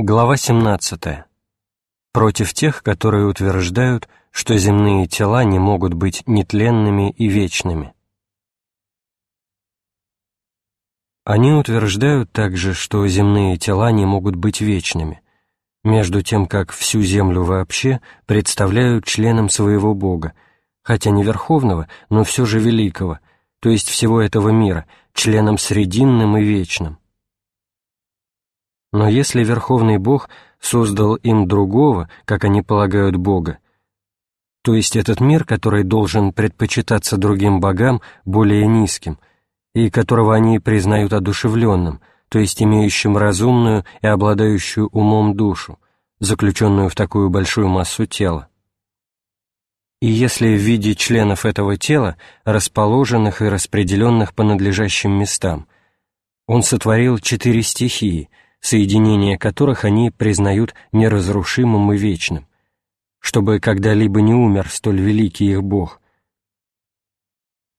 Глава 17. Против тех, которые утверждают, что земные тела не могут быть нетленными и вечными. Они утверждают также, что земные тела не могут быть вечными, между тем как всю землю вообще представляют членом своего Бога, хотя не верховного, но все же великого, то есть всего этого мира, членом срединным и вечным. Но если Верховный Бог создал им другого, как они полагают Бога, то есть этот мир, который должен предпочитаться другим богам, более низким, и которого они признают одушевленным, то есть имеющим разумную и обладающую умом душу, заключенную в такую большую массу тела. И если в виде членов этого тела, расположенных и распределенных по надлежащим местам, он сотворил четыре стихии — соединение которых они признают неразрушимым и вечным, чтобы когда-либо не умер столь великий их Бог,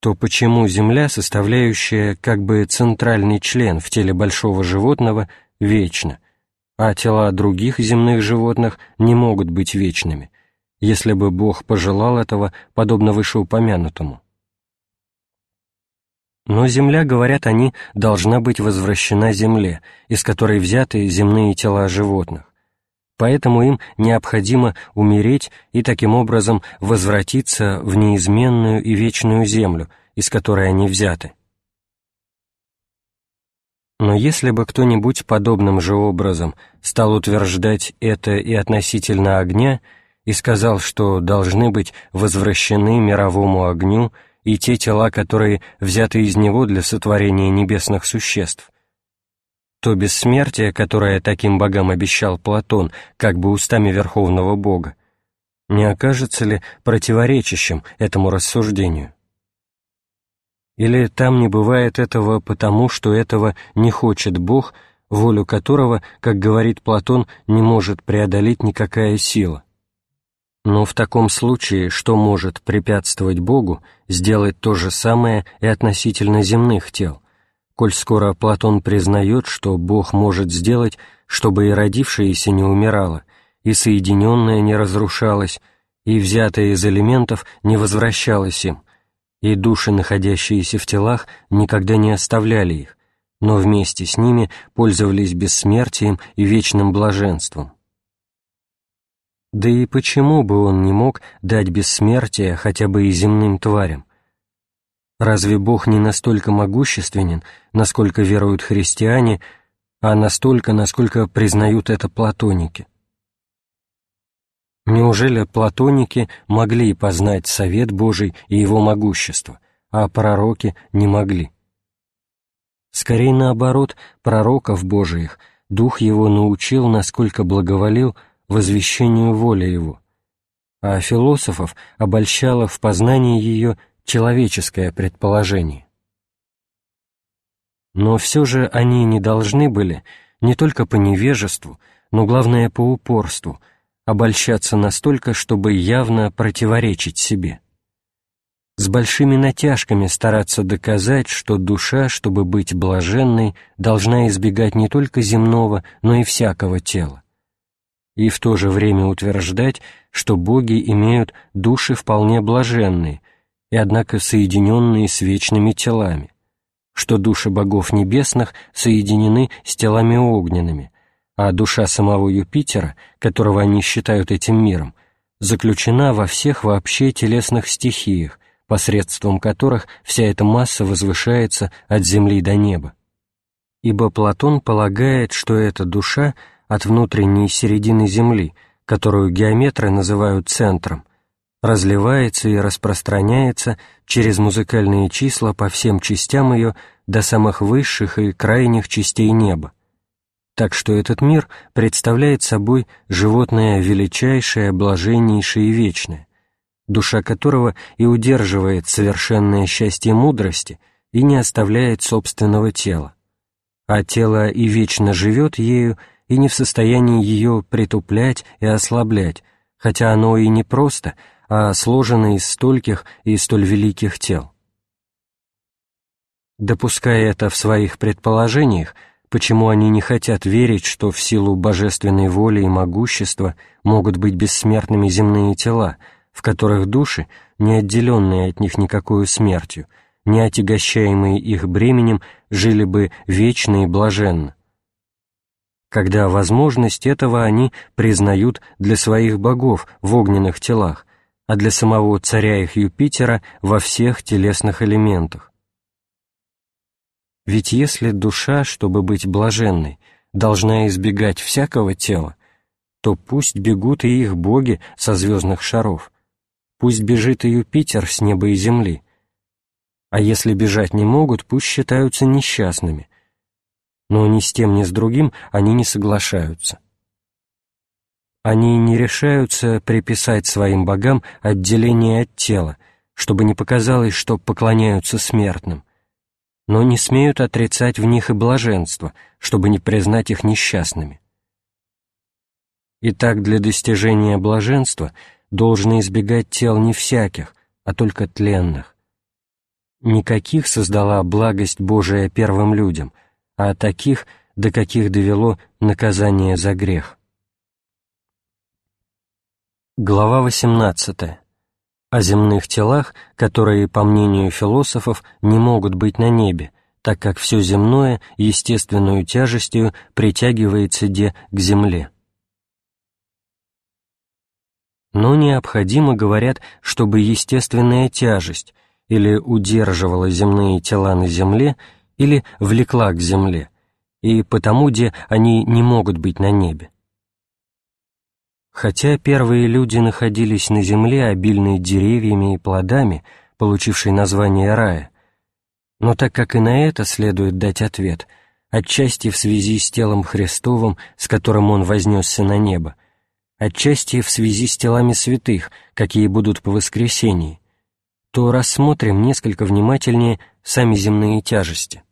то почему Земля, составляющая как бы центральный член в теле большого животного, вечна, а тела других земных животных не могут быть вечными, если бы Бог пожелал этого, подобно вышеупомянутому? Но земля, говорят они, должна быть возвращена земле, из которой взяты земные тела животных. Поэтому им необходимо умереть и таким образом возвратиться в неизменную и вечную землю, из которой они взяты. Но если бы кто-нибудь подобным же образом стал утверждать это и относительно огня, и сказал, что должны быть возвращены мировому огню и те тела, которые взяты из него для сотворения небесных существ. То бессмертие, которое таким богам обещал Платон, как бы устами Верховного Бога, не окажется ли противоречащим этому рассуждению? Или там не бывает этого потому, что этого не хочет Бог, волю которого, как говорит Платон, не может преодолеть никакая сила? Но в таком случае что может препятствовать Богу сделать то же самое и относительно земных тел, коль скоро Платон признает, что Бог может сделать, чтобы и родившееся не умирало, и соединенное не разрушалось, и взятое из элементов не возвращалось им, и души, находящиеся в телах, никогда не оставляли их, но вместе с ними пользовались бессмертием и вечным блаженством. Да и почему бы он не мог дать бессмертие хотя бы и земным тварям? Разве Бог не настолько могущественен, насколько веруют христиане, а настолько, насколько признают это платоники? Неужели платоники могли познать совет Божий и его могущество, а пророки не могли? Скорее наоборот, пророков Божиих Дух его научил, насколько благоволил, возвещению воли его, а философов обольщало в познании ее человеческое предположение. Но все же они не должны были, не только по невежеству, но главное по упорству, обольщаться настолько, чтобы явно противоречить себе. С большими натяжками стараться доказать, что душа, чтобы быть блаженной, должна избегать не только земного, но и всякого тела и в то же время утверждать, что боги имеют души вполне блаженные и, однако, соединенные с вечными телами, что души богов небесных соединены с телами огненными, а душа самого Юпитера, которого они считают этим миром, заключена во всех вообще телесных стихиях, посредством которых вся эта масса возвышается от земли до неба. Ибо Платон полагает, что эта душа — от внутренней середины Земли, которую геометры называют центром, разливается и распространяется через музыкальные числа по всем частям ее до самых высших и крайних частей неба. Так что этот мир представляет собой животное величайшее, блаженнейшее и вечное, душа которого и удерживает совершенное счастье мудрости и не оставляет собственного тела, а тело и вечно живет ею и не в состоянии ее притуплять и ослаблять, хотя оно и не просто, а сложено из стольких и столь великих тел. Допуская это в своих предположениях, почему они не хотят верить, что в силу божественной воли и могущества могут быть бессмертными земные тела, в которых души, не отделенные от них никакой смертью, не отягощаемые их бременем, жили бы вечно и блаженно. Когда возможность этого они признают для своих богов в огненных телах, а для самого царя их Юпитера во всех телесных элементах. Ведь если душа, чтобы быть блаженной, должна избегать всякого тела, то пусть бегут и их боги со звездных шаров, пусть бежит и Юпитер с неба и земли. А если бежать не могут, пусть считаются несчастными. Но ни с тем, ни с другим они не соглашаются. Они не решаются приписать своим богам отделение от тела, чтобы не показалось, что поклоняются смертным, но не смеют отрицать в них и блаженство, чтобы не признать их несчастными. Итак, для достижения блаженства должны избегать тел не всяких, а только тленных. Никаких создала благость Божия первым людям, а таких, до каких довело наказание за грех. Глава 18 о земных телах, которые, по мнению философов, не могут быть на небе, так как все земное естественную тяжестью притягивается де к земле. Но необходимо, говорят, чтобы естественная тяжесть или удерживала земные тела на земле, или влекла к земле, и потому, где они не могут быть на небе. Хотя первые люди находились на земле, обильной деревьями и плодами, получившей название рая, но так как и на это следует дать ответ, отчасти в связи с телом Христовым, с которым Он вознесся на небо, отчасти в связи с телами святых, какие будут по воскресении, то рассмотрим несколько внимательнее сами земные тяжести.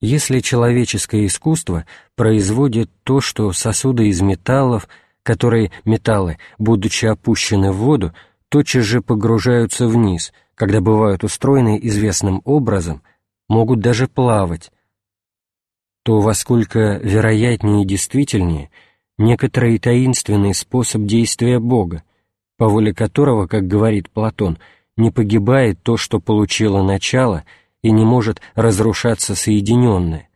Если человеческое искусство производит то, что сосуды из металлов, которые металлы, будучи опущены в воду, тотчас же погружаются вниз, когда бывают устроены известным образом, могут даже плавать, то во сколько вероятнее и действительнее некоторый таинственный способ действия Бога, по воле которого, как говорит Платон, не погибает то, что получило начало – и не может разрушаться соединенное,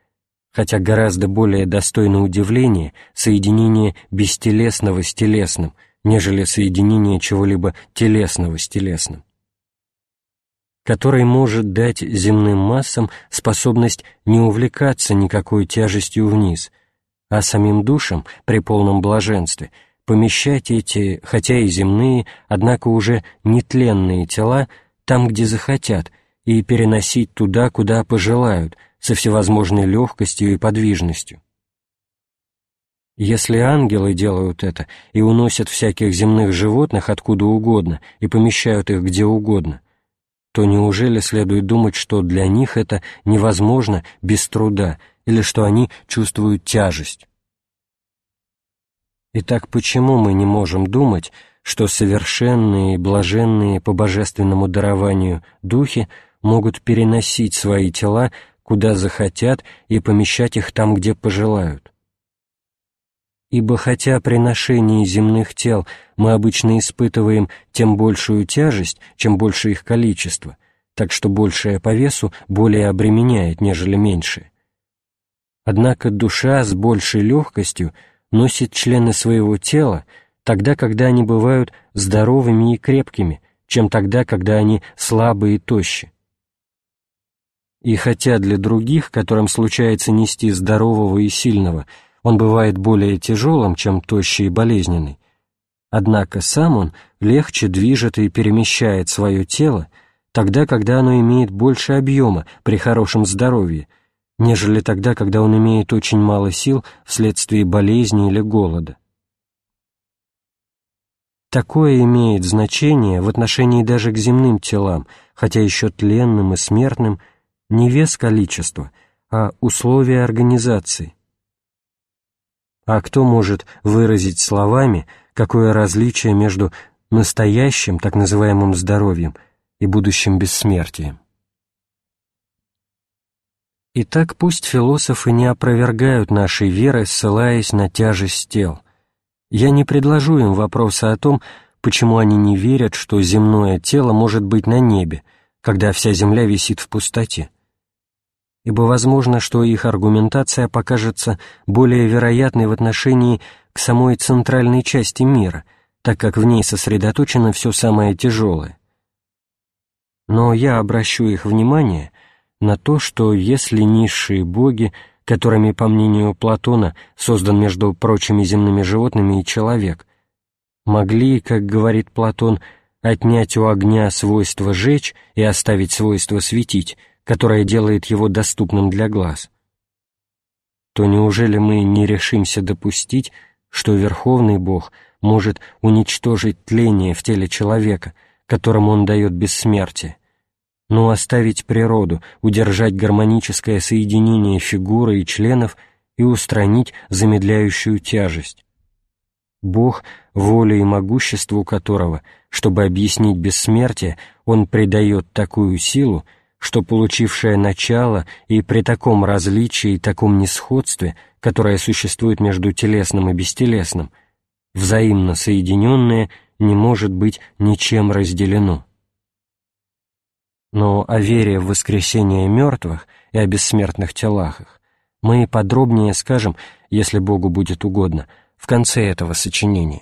хотя гораздо более достойно удивления соединение бестелесного с телесным, нежели соединение чего-либо телесного с телесным который может дать земным массам способность не увлекаться никакой тяжестью вниз, а самим душам при полном блаженстве помещать эти, хотя и земные, однако уже нетленные тела там, где захотят – и переносить туда, куда пожелают, со всевозможной легкостью и подвижностью. Если ангелы делают это и уносят всяких земных животных откуда угодно и помещают их где угодно, то неужели следует думать, что для них это невозможно без труда или что они чувствуют тяжесть? Итак, почему мы не можем думать, что совершенные и блаженные по божественному дарованию духи могут переносить свои тела куда захотят и помещать их там, где пожелают. Ибо хотя при ношении земных тел мы обычно испытываем тем большую тяжесть, чем больше их количество, так что большее по весу более обременяет, нежели меньшее. Однако душа с большей легкостью носит члены своего тела тогда, когда они бывают здоровыми и крепкими, чем тогда, когда они слабые и тощи. И хотя для других, которым случается нести здорового и сильного, он бывает более тяжелым, чем тощий и болезненный, однако сам он легче движет и перемещает свое тело, тогда, когда оно имеет больше объема при хорошем здоровье, нежели тогда, когда он имеет очень мало сил вследствие болезни или голода. Такое имеет значение в отношении даже к земным телам, хотя еще тленным и смертным – не вес количества, а условия организации. А кто может выразить словами, какое различие между настоящим, так называемым здоровьем, и будущим бессмертием? Итак, пусть философы не опровергают нашей веры, ссылаясь на тяжесть тел. Я не предложу им вопроса о том, почему они не верят, что земное тело может быть на небе, когда вся земля висит в пустоте. Ибо возможно, что их аргументация покажется более вероятной в отношении к самой центральной части мира, так как в ней сосредоточено все самое тяжелое. Но я обращу их внимание на то, что если низшие боги, которыми, по мнению Платона, создан между прочими земными животными и человек, могли, как говорит Платон, отнять у огня свойство жечь и оставить свойство светить, которое делает его доступным для глаз, то неужели мы не решимся допустить, что Верховный Бог может уничтожить тление в теле человека, которому он дает бессмертие, но оставить природу, удержать гармоническое соединение фигуры и членов и устранить замедляющую тяжесть. Бог, воле и могуществу которого, чтобы объяснить бессмертие, он придает такую силу, что получившее начало и при таком различии и таком несходстве, которое существует между телесным и бестелесным, взаимно соединенное не может быть ничем разделено. Но о вере в воскресение мертвых и о бессмертных телах их мы подробнее скажем, если Богу будет угодно, в конце этого сочинения.